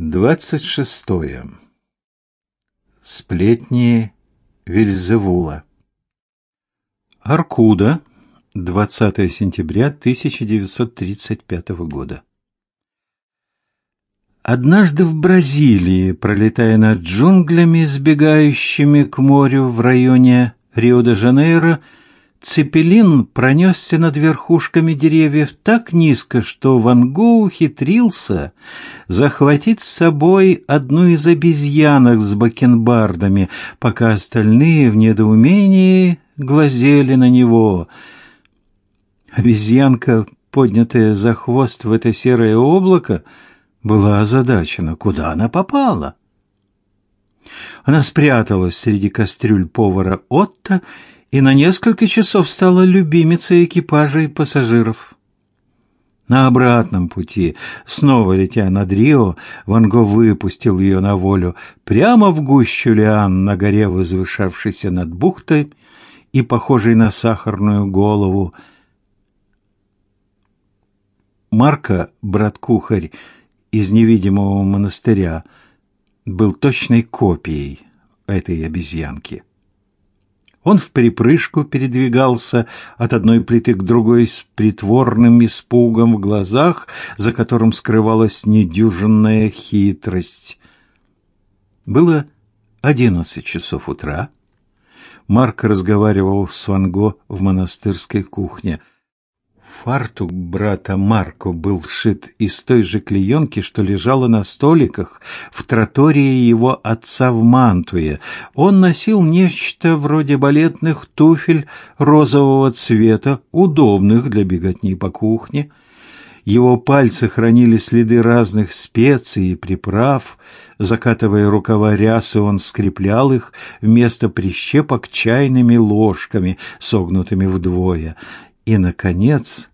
Двадцать шестое. Сплетни Вильзевула. Аркуда, 20 сентября 1935 года. Однажды в Бразилии, пролетая над джунглями, сбегающими к морю в районе Рио-де-Жанейро, Цепелин пронесся над верхушками деревьев так низко, что Ван Го ухитрился захватить с собой одну из обезьянок с бакенбардами, пока остальные в недоумении глазели на него. Обезьянка, поднятая за хвост в это серое облако, была озадачена, куда она попала. Она спряталась среди кастрюль повара Отто и на несколько часов стала любимицей экипажа и пассажиров. На обратном пути, снова летя над Рио, Ван Го выпустил ее на волю прямо в гущу лиан на горе, возвышавшейся над бухтой и похожей на сахарную голову. Марка, брат-кухарь из невидимого монастыря, был точной копией этой обезьянки. Он в припрыжку передвигался от одной плиты к другой с притворным испугом в глазах, за которым скрывалась недюжинная хитрость. Было одиннадцать часов утра. Марк разговаривал с Ванго в монастырской кухне — Фартук брата Марко был сшит из той же клеенки, что лежала на столиках в тротории его отца в Мантуе. Он носил нечто вроде балетных туфель розового цвета, удобных для беготни по кухне. Его пальцы хранили следы разных специй и приправ. Закатывая рукава рясы, он скреплял их вместо прищепок чайными ложками, согнутыми вдвое. И, наконец,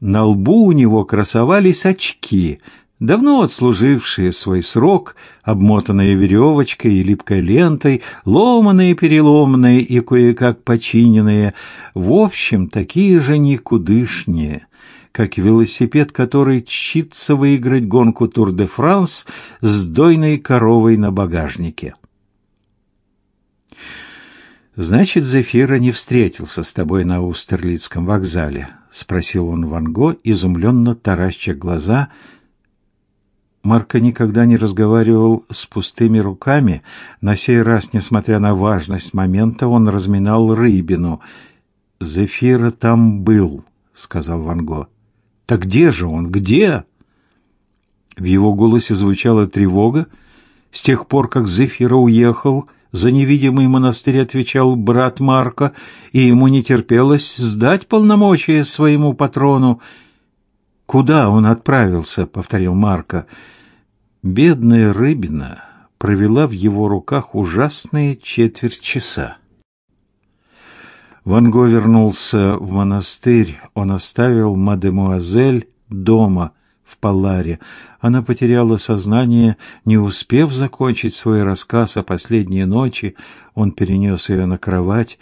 на лбу у него красовались очки, давно отслужившие свой срок, обмотанные веревочкой и липкой лентой, ломаные, переломанные и кое-как починенные, в общем, такие же никудышние, как велосипед, который тщится выиграть гонку Тур-де-Франс с дойной коровой на багажнике. Значит, Зефиро не встретился с тобой на Аустерлицком вокзале, спросил он Ванго, изумленно тараща глаза. Марко никогда не разговаривал с пустыми руками. На сей раз, несмотря на важность момента, он разминал рыбину. Зефира там был, сказал Ван Го. Так где же он? Где? В его голосе звучала тревога. С тех пор, как Зефира уехал, за невидимый монастырь отвечал брат Марка, и ему не терпелось сдать полномочия своему патрону. «Куда он отправился?» — повторил Марка. Бедная рыбина провела в его руках ужасные четверть часа. Ван Го вернулся в монастырь. Он оставил мадемуазель дома — в Палларе. Она потеряла сознание, не успев закончить свой рассказ о последней ночи. Он перенес ее на кровать.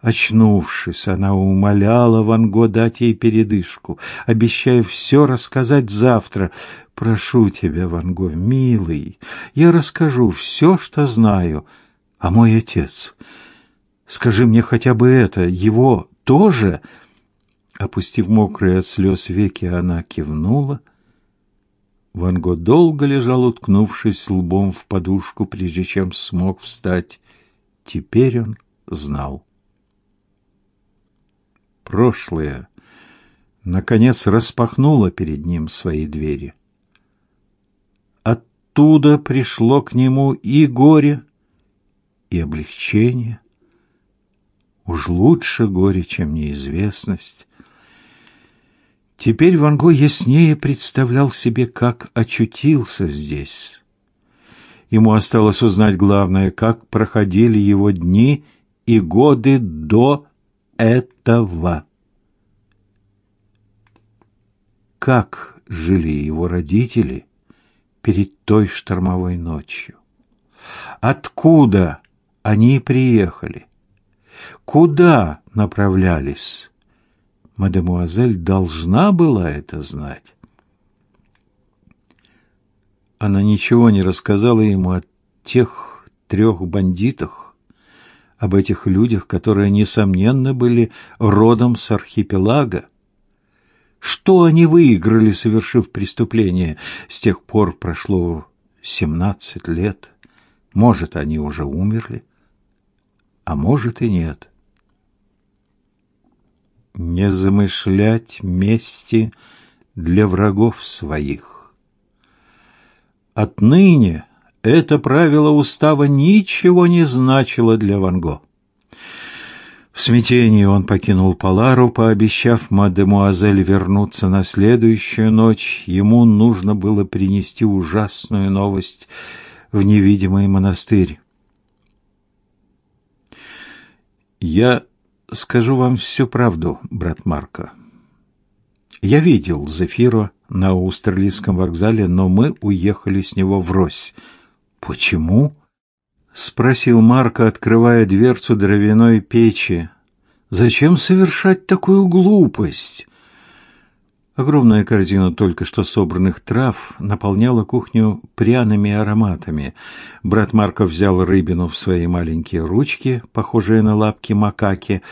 Очнувшись, она умоляла Ван Го дать ей передышку, обещая все рассказать завтра. «Прошу тебя, Ван Го, милый, я расскажу все, что знаю. А мой отец? Скажи мне хотя бы это, его тоже?» Опустив мокрые от слез веки, она кивнула. Ван Го долго лежал, уткнувшись лбом в подушку, прежде чем смог встать. Теперь он знал. Прошлое наконец распахнуло перед ним свои двери. Оттуда пришло к нему и горе, и облегчение. Уж лучше горе, чем неизвестность. Теперь Ван Го яснее представлял себе, как очутился здесь. Ему осталось узнать главное, как проходили его дни и годы до этого. Как жили его родители перед той штормовой ночью? Откуда они приехали? Куда направлялись? Мадемуазель должна была это знать. Она ничего не рассказала ему о тех трех бандитах, об этих людях, которые, несомненно, были родом с архипелага. Что они выиграли, совершив преступление? С тех пор прошло семнадцать лет. Может, они уже умерли, а может и нет. Не замышлять мести для врагов своих. Отныне это правило устава ничего не значило для Ван Го. В смятении он покинул Палару, пообещав мадемуазель вернуться на следующую ночь. Ему нужно было принести ужасную новость в невидимый монастырь. Я скажу вам всю правду, брат Марко. Я видел Зефиро на Аустерлийском вокзале, но мы уехали с него врозь. Почему? спросил Марко, открывая дверцу дровяной печи. Зачем совершать такую глупость? Огромная корзина только что собранных трав наполняла кухню пряными ароматами. Брат Марко взял рыбину в свои маленькие ручки, похожие на лапки макаки.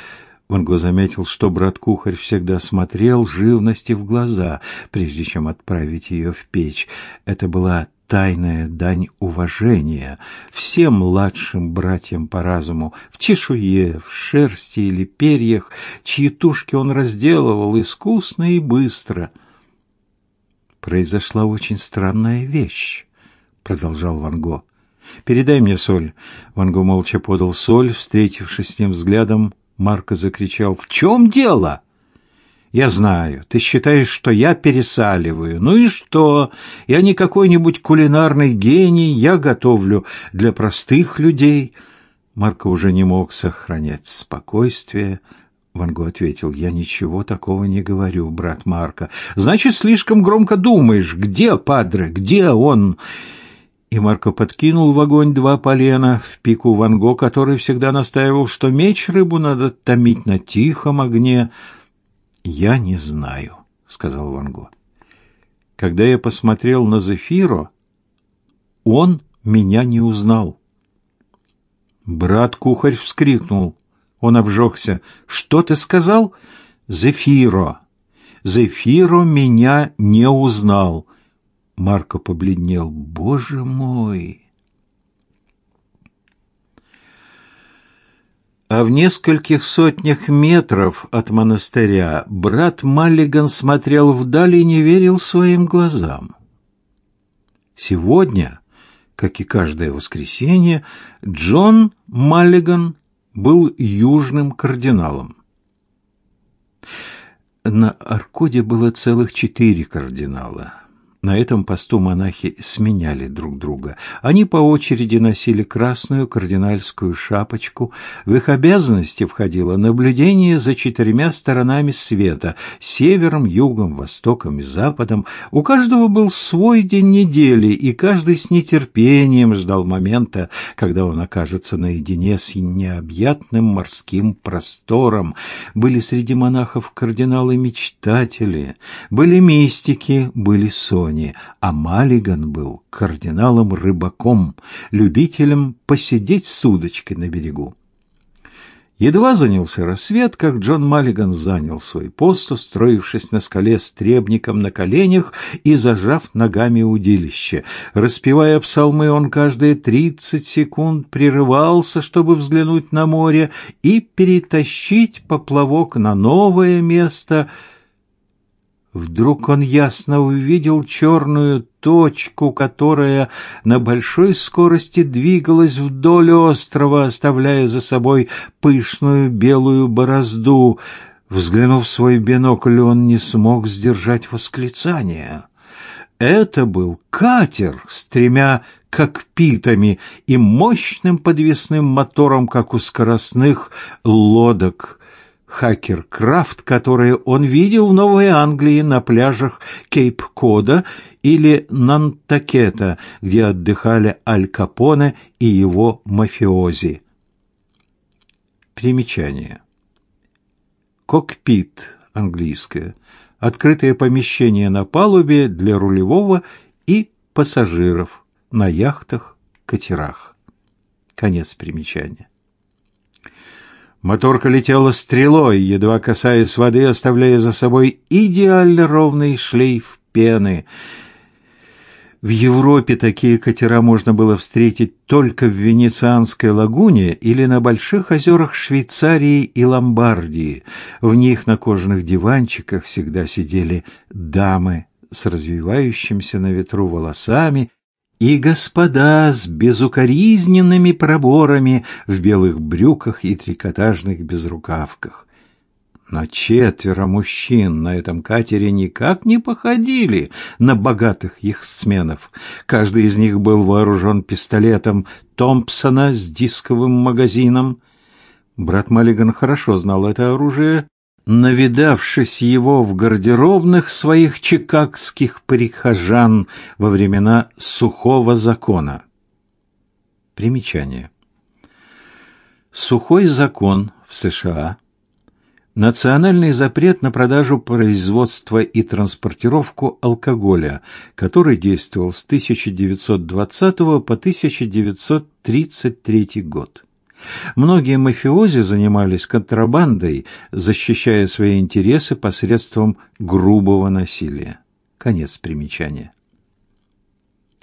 Ванго заметил, что брат-кухарь всегда смотрел живности в глаза, прежде чем отправить ее в печь. Это была тайная дань уважения всем младшим братьям по разуму, в чешуе, в шерсти или перьях, чьи тушки он разделывал искусно и быстро. Произошла очень странная вещь, продолжал Ван Го. Передай мне соль. Ван Го молча подал соль, встретившись с ним взглядом, Марко закричал: "В чем дело?" Я знаю, ты считаешь, что я пересаливаю. Ну и что? Я не какой-нибудь кулинарный гений, я готовлю для простых людей. Марко уже не мог сохранять спокойствие. Ван Го ответил: "Я ничего такого не говорю, брат Марко. Значит, слишком громко думаешь. Где падре? Где он?" И Марко подкинул в огонь два полена в пику Ван Го, который всегда настаивал, что меч рыбу надо томить на тихом огне. «Я не знаю», — сказал Ван Го. «Когда я посмотрел на Зефиро, он меня не узнал». Брат-кухарь вскрикнул. Он обжегся. «Что ты сказал?» «Зефиро! Зефиро меня не узнал!» Марко побледнел. «Боже мой!» А в нескольких сотнях метров от монастыря брат Маллиган смотрел вдаль и не верил своим глазам. Сегодня, как и каждое воскресенье, Джон Маллиган был южным кардиналом. На Аркоде было целых четыре кардинала – на этом посту монахи сменяли друг друга. Они по очереди носили красную кардинальскую шапочку. В их обязанности входило наблюдение за четырьмя сторонами света – севером, югом, востоком и западом. У каждого был свой день недели, и каждый с нетерпением ждал момента, когда он окажется наедине с необъятным морским простором. Были среди монахов кардиналы-мечтатели, были мистики, были сони. Лондоне, а Маллиган был кардиналом-рыбаком, любителем посидеть с удочкой на берегу. Едва занялся рассвет, как Джон Маллиган занял свой пост, устроившись на скале с требником на коленях и зажав ногами удилище. Распевая псалмы, он каждые тридцать секунд прерывался, чтобы взглянуть на море и перетащить поплавок на новое место — Вдруг он ясно увидел черную точку, которая на большой скорости двигалась вдоль острова, оставляя за собой пышную белую борозду. Взглянув в свой бинокль, он не смог сдержать восклицания. Это был катер с тремя кокпитами и мощным подвесным мотором, как у скоростных лодок хакер-крафт, которые он видел в Новой Англии на пляжах Кейп-Кода или Нантакета, где отдыхали Аль Капоне и его мафиози. Примечание. Кокпит английское. Открытое помещение на палубе для рулевого и пассажиров на яхтах, катерах. Конец примечания. Моторка летела стрелой, едва касаясь воды, оставляя за собой идеально ровный шлейф пены. В Европе такие катера можно было встретить только в Венецианской лагуне или на больших озерах Швейцарии и Ломбардии. В них на кожаных диванчиках всегда сидели дамы с развивающимися на ветру волосами и господа с безукоризненными проборами в белых брюках и трикотажных безрукавках. Но четверо мужчин на этом катере никак не походили на богатых их сменов. Каждый из них был вооружен пистолетом Томпсона с дисковым магазином. Брат Маллиган хорошо знал это оружие навидавшись его в гардеробных своих чикагских прихожан во времена сухого закона. Примечание. Сухой закон в США – национальный запрет на продажу, производство и транспортировку алкоголя, который действовал с 1920 по 1933 год. Многие мафиози занимались контрабандой, защищая свои интересы посредством грубого насилия. Конец примечания.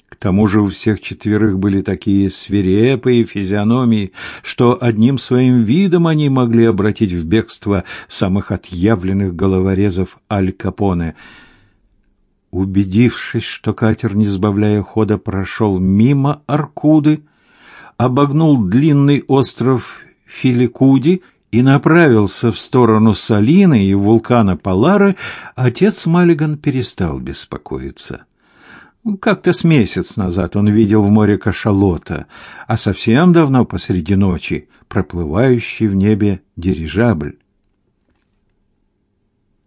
К тому же у всех четверых были такие свирепые физиономии, что одним своим видом они могли обратить в бегство самых отъявленных головорезов Аль Капоне. Убедившись, что катер, не сбавляя хода, прошел мимо Аркуды, обогнул длинный остров Филикуди и направился в сторону Салины и вулкана Полары, отец Маллиган перестал беспокоиться. Как-то с месяц назад он видел в море кашалота, а совсем давно посреди ночи проплывающий в небе дирижабль.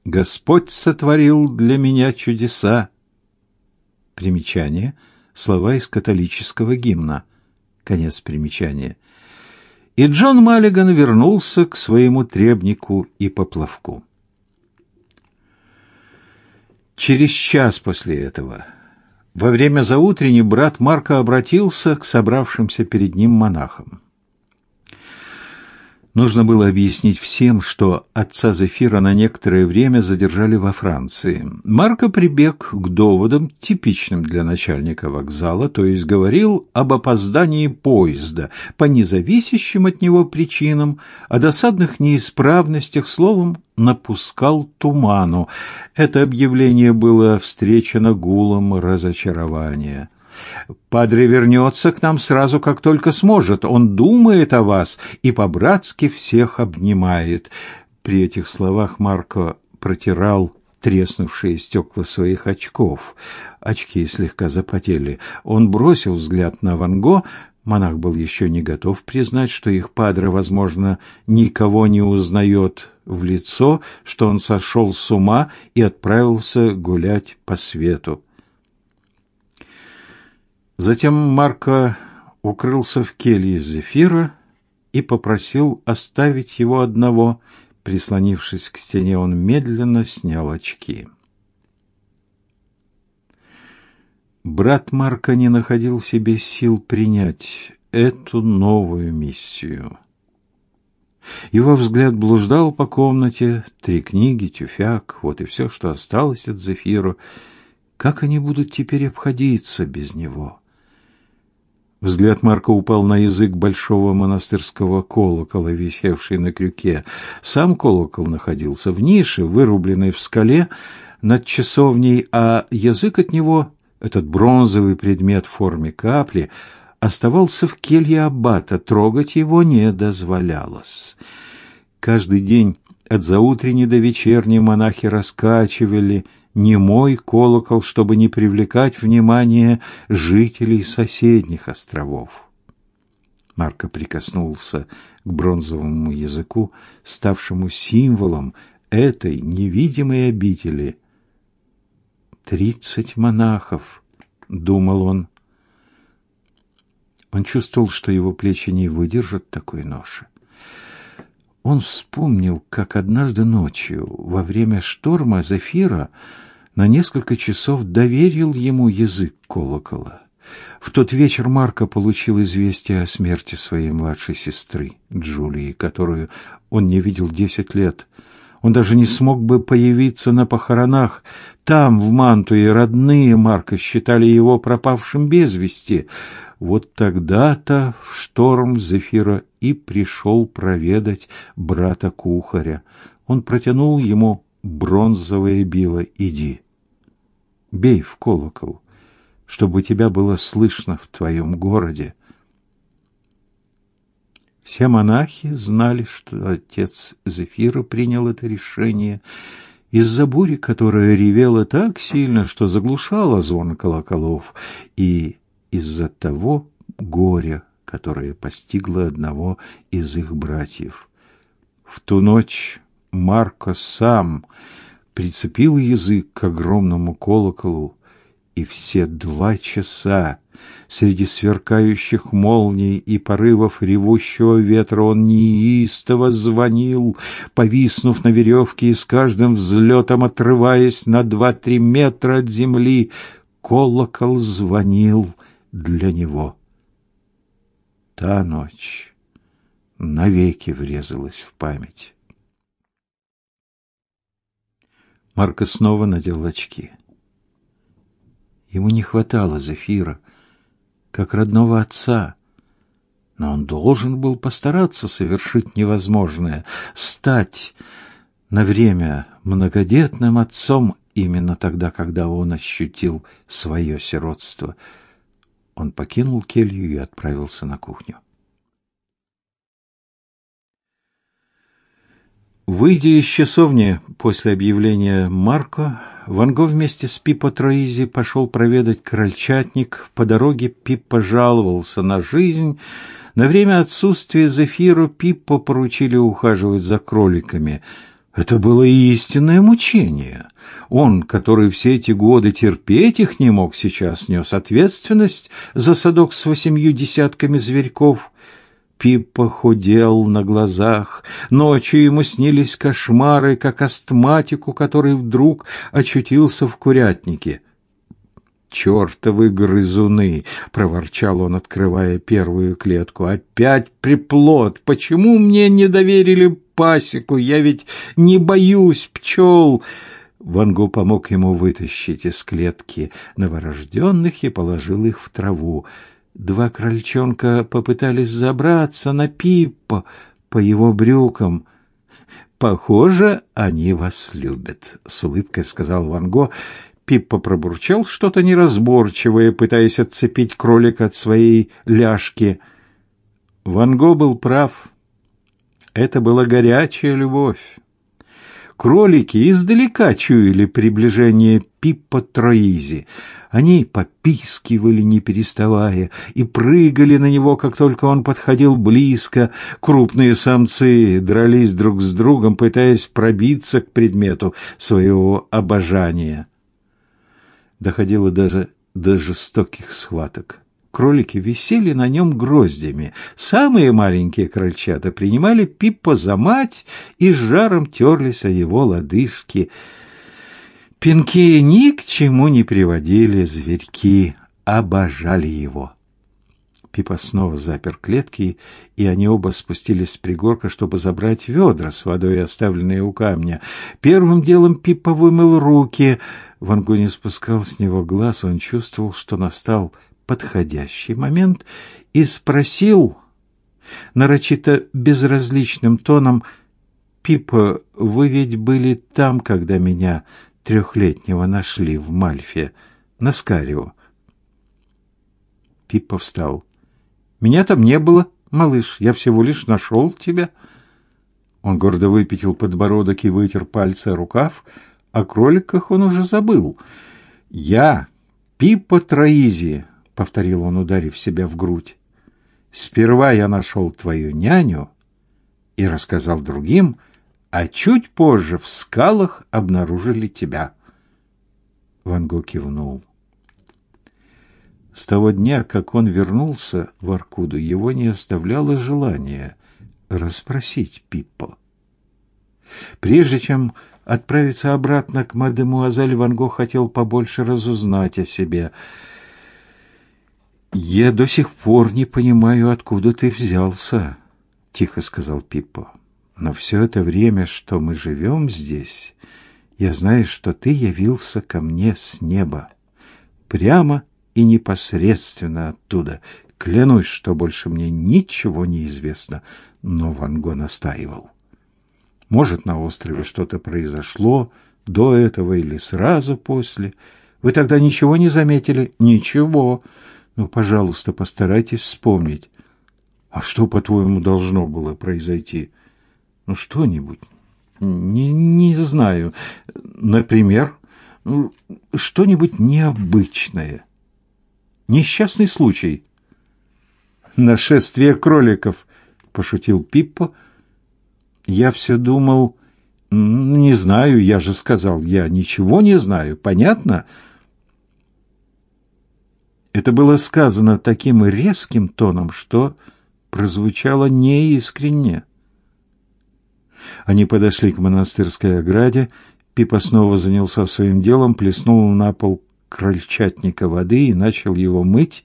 Господь сотворил для меня чудеса. Примечание. Слова из католического гимна. Конец примечания. И Джон Маллиган вернулся к своему требнику и поплавку. Через час после этого, во время заутренней, брат Марка обратился к собравшимся перед ним монахам. Нужно было объяснить всем, что отца Зефира на некоторое время задержали во Франции. Марко прибег к доводам, типичным для начальника вокзала, то есть говорил об опоздании поезда по независящим от него причинам, о досадных неисправностях, словом, напускал туману. Это объявление было встречено гулом разочарования. Падре вернется к нам сразу, как только сможет. Он думает о вас и по-братски всех обнимает. При этих словах Марко протирал треснувшие стекла своих очков. Очки слегка запотели. Он бросил взгляд на Ван Го. Монах был еще не готов признать, что их падре, возможно, никого не узнает в лицо, что он сошел с ума и отправился гулять по свету. Затем Марко укрылся в келье Зефира и попросил оставить его одного. Прислонившись к стене, он медленно снял очки. Брат Марка не находил в себе сил принять эту новую миссию. Его взгляд блуждал по комнате, три книги, тюфяк, вот и все, что осталось от Зефира. Как они будут теперь обходиться без него? Взгляд Марка упал на язык большого монастырского колокола, висевший на крюке. Сам колокол находился в нише, вырубленной в скале над часовней, а язык от него, этот бронзовый предмет в форме капли, оставался в келье аббата, трогать его не дозволялось. Каждый день от заутренней до вечерней монахи раскачивали не мой колокол, чтобы не привлекать внимание жителей соседних островов. Марко прикоснулся к бронзовому языку, ставшему символом этой невидимой обители. «Тридцать монахов», — думал он. Он чувствовал, что его плечи не выдержат такой ноши. Он вспомнил, как однажды ночью, во время шторма Зефира, на несколько часов доверил ему язык колокола. В тот вечер Марко получил известие о смерти своей младшей сестры, Джулии, которую он не видел десять лет. Он даже не смог бы появиться на похоронах. Там, в Мантуе, родные Марка считали его пропавшим без вести. Вот тогда-то в шторм Зефира и пришел проведать брата кухаря. Он протянул ему бронзовое било. «Иди, бей в колокол, чтобы тебя было слышно в твоем городе». Все монахи знали, что отец Зефира принял это решение из-за бури, которая ревела так сильно, что заглушала звон колоколов, и из-за того горя, которое постигло одного из их братьев. В ту ночь Марко сам прицепил язык к огромному колоколу, и все два часа Среди сверкающих молний и порывов ревущего ветра он неистово звонил, повиснув на веревке и с каждым взлетом отрываясь на два-три метра от земли. Колокол звонил для него. Та ночь навеки врезалась в память. Марко снова надел очки. Ему не хватало Зефира, как родного отца. Но он должен был постараться совершить невозможное, стать на время многодетным отцом именно тогда, когда он ощутил свое сиротство. Он покинул келью и отправился на кухню. Выйдя из часовни после объявления Марко, Ван Го вместе с Пиппо Троизи пошел проведать крольчатник. По дороге Пиппо жаловался на жизнь. На время отсутствия Зефиру Пиппо поручили ухаживать за кроликами. Это было истинное мучение. Он, который все эти годы терпеть их не мог, сейчас нес ответственность за садок с восемью десятками зверьков. Пиппа худел на глазах. Ночью ему снились кошмары, как астматику, который вдруг очутился в курятнике. «Чертовы грызуны!» — проворчал он, открывая первую клетку. «Опять приплод! Почему мне не доверили пасеку? Я ведь не боюсь пчел!» Вангу помог ему вытащить из клетки новорожденных и положил их в траву. Два крольчонка попытались забраться на Пиппо по его брюкам. «Похоже, они вас любят», — с улыбкой сказал Ван Го. Пиппо пробурчал что-то неразборчивое, пытаясь отцепить кролика от своей ляжки. Ван Го был прав. Это была горячая любовь. Кролики издалека чуяли приближение Пиппо Троизи — они попискивали, не переставая, и прыгали на него, как только он подходил близко. Крупные самцы дрались друг с другом, пытаясь пробиться к предмету своего обожания. Доходило даже до жестоких схваток. Кролики висели на нем гроздями. Самые маленькие крольчата принимали Пиппо за мать и с жаром терлись о его лодыжки — Пинки ни к чему не приводили, зверьки обожали его. Пипа снова запер клетки, и они оба спустились с пригорка, чтобы забрать ведра с водой, оставленные у камня. Первым делом Пипа вымыл руки. Вангу не спускал с него глаз, он чувствовал, что настал подходящий момент, и спросил нарочито безразличным тоном, «Пипа, вы ведь были там, когда меня трехлетнего нашли в Мальфе, на Скарио. Пиппа встал. «Меня там не было, малыш, я всего лишь нашел тебя». Он гордо выпятил подбородок и вытер пальцы рукав. О кроликах он уже забыл. «Я, Пиппа Троизи», — повторил он, ударив себя в грудь. «Сперва я нашел твою няню и рассказал другим, а чуть позже в скалах обнаружили тебя. Ван Го кивнул. С того дня, как он вернулся в Аркуду, его не оставляло желание расспросить Пиппо. Прежде чем отправиться обратно к мадемуазель Ван Гог хотел побольше разузнать о себе. «Я до сих пор не понимаю, откуда ты взялся», — тихо сказал Пиппо. «Но все это время, что мы живем здесь, я знаю, что ты явился ко мне с неба, прямо и непосредственно оттуда. Клянусь, что больше мне ничего не известно». Но Ван Го настаивал. Может, на острове что-то произошло до этого или сразу после. Вы тогда ничего не заметили? Ничего. Ну, пожалуйста, постарайтесь вспомнить. А что, по-твоему, должно было произойти? Ну, что-нибудь. Не, не знаю. Например, ну, что-нибудь необычное. Несчастный случай. Нашествие кроликов, пошутил Пиппо, — я все думал... Не знаю, я же сказал, я ничего не знаю. Понятно? Это было сказано таким резким тоном, что прозвучало неискренне. Они подошли к монастырской ограде. Пипа снова занялся своим делом, плеснул на пол крольчатника воды и начал его мыть,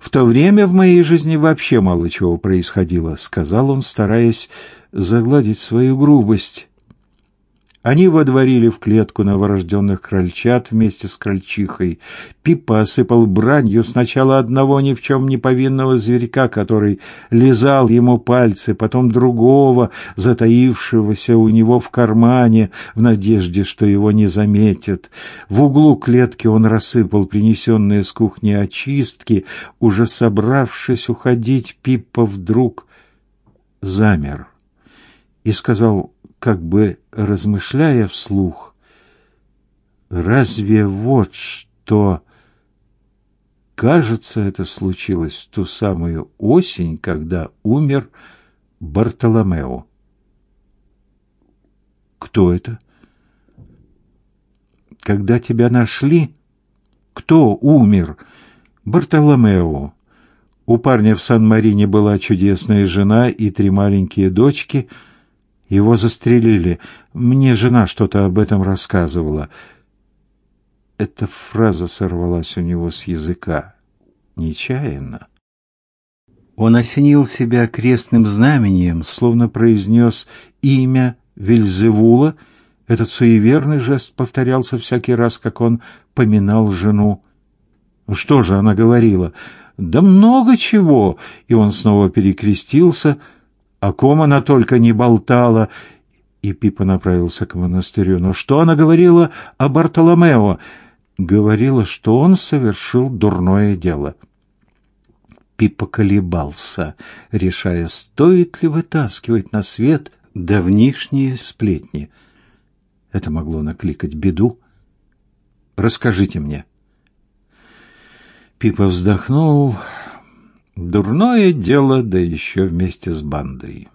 в то время в моей жизни вообще мало чего происходило, сказал он, стараясь загладить свою грубость. Они водворили в клетку новорожденных крольчат вместе с крольчихой. Пипа осыпал бранью сначала одного ни в чем не повинного зверька, который лизал ему пальцы, потом другого, затаившегося у него в кармане, в надежде, что его не заметят. В углу клетки он рассыпал принесенные с кухни очистки. Уже собравшись уходить, Пипа вдруг замер и сказал как бы размышляя вслух, разве вот что... Кажется, это случилось в ту самую осень, когда умер Бартоломео. Кто это? Когда тебя нашли? Кто умер? Бартоломео. У парня в Сан-Марине была чудесная жена и три маленькие дочки — его застрелили. Мне жена что-то об этом рассказывала. Эта фраза сорвалась у него с языка. Нечаянно. Он осенил себя крестным знамением, словно произнес имя Вельзевула. Этот суеверный жест повторялся всякий раз, как он поминал жену. Ну что же она говорила? Да много чего. И он снова перекрестился — о ком она только не болтала. И Пипа направился к монастырю. Но что она говорила о Бартоломео? Говорила, что он совершил дурное дело. Пипа колебался, решая, стоит ли вытаскивать на свет давнишние сплетни. Это могло накликать беду. Расскажите мне. Пипа вздохнул, Дурное дело, да еще вместе с бандой.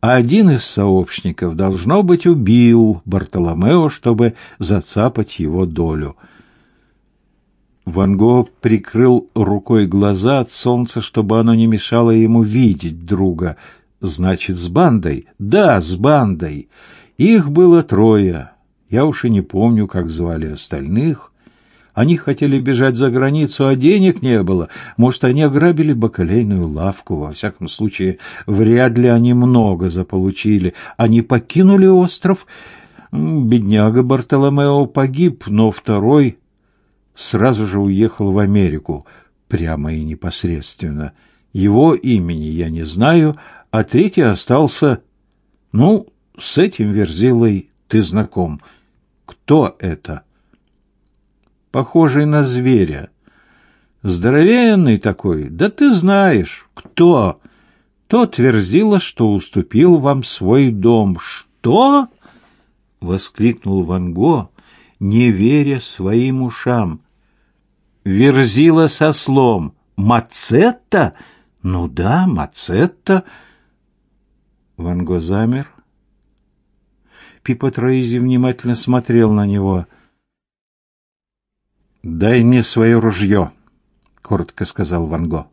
А один из сообщников, должно быть, убил Бартоломео, чтобы зацапать его долю. Ван Го прикрыл рукой глаза от солнца, чтобы оно не мешало ему видеть друга. Значит, с бандой? Да, с бандой. Их было трое. Я уж и не помню, как звали остальных. Они хотели бежать за границу, а денег не было. Может, они ограбили бакалейную лавку. Во всяком случае, вряд ли они много заполучили. Они покинули остров. Бедняга Бартоломео погиб, но второй сразу же уехал в Америку, прямо и непосредственно. Его имени я не знаю, а третий остался... Ну, с этим Верзилой ты знаком. Кто это?» Похожий на зверя. Здоровенный такой, да ты знаешь, кто? Тот твердила, что уступил вам свой дом. Что? воскликнул Ван Го, не веря своим ушам. Верзила со слом. Мацетта? Ну да, Мацетта. Ван Го замер. Пипа Троизи внимательно смотрел на него — «Дай мне свое ружье», — коротко сказал Ван Го.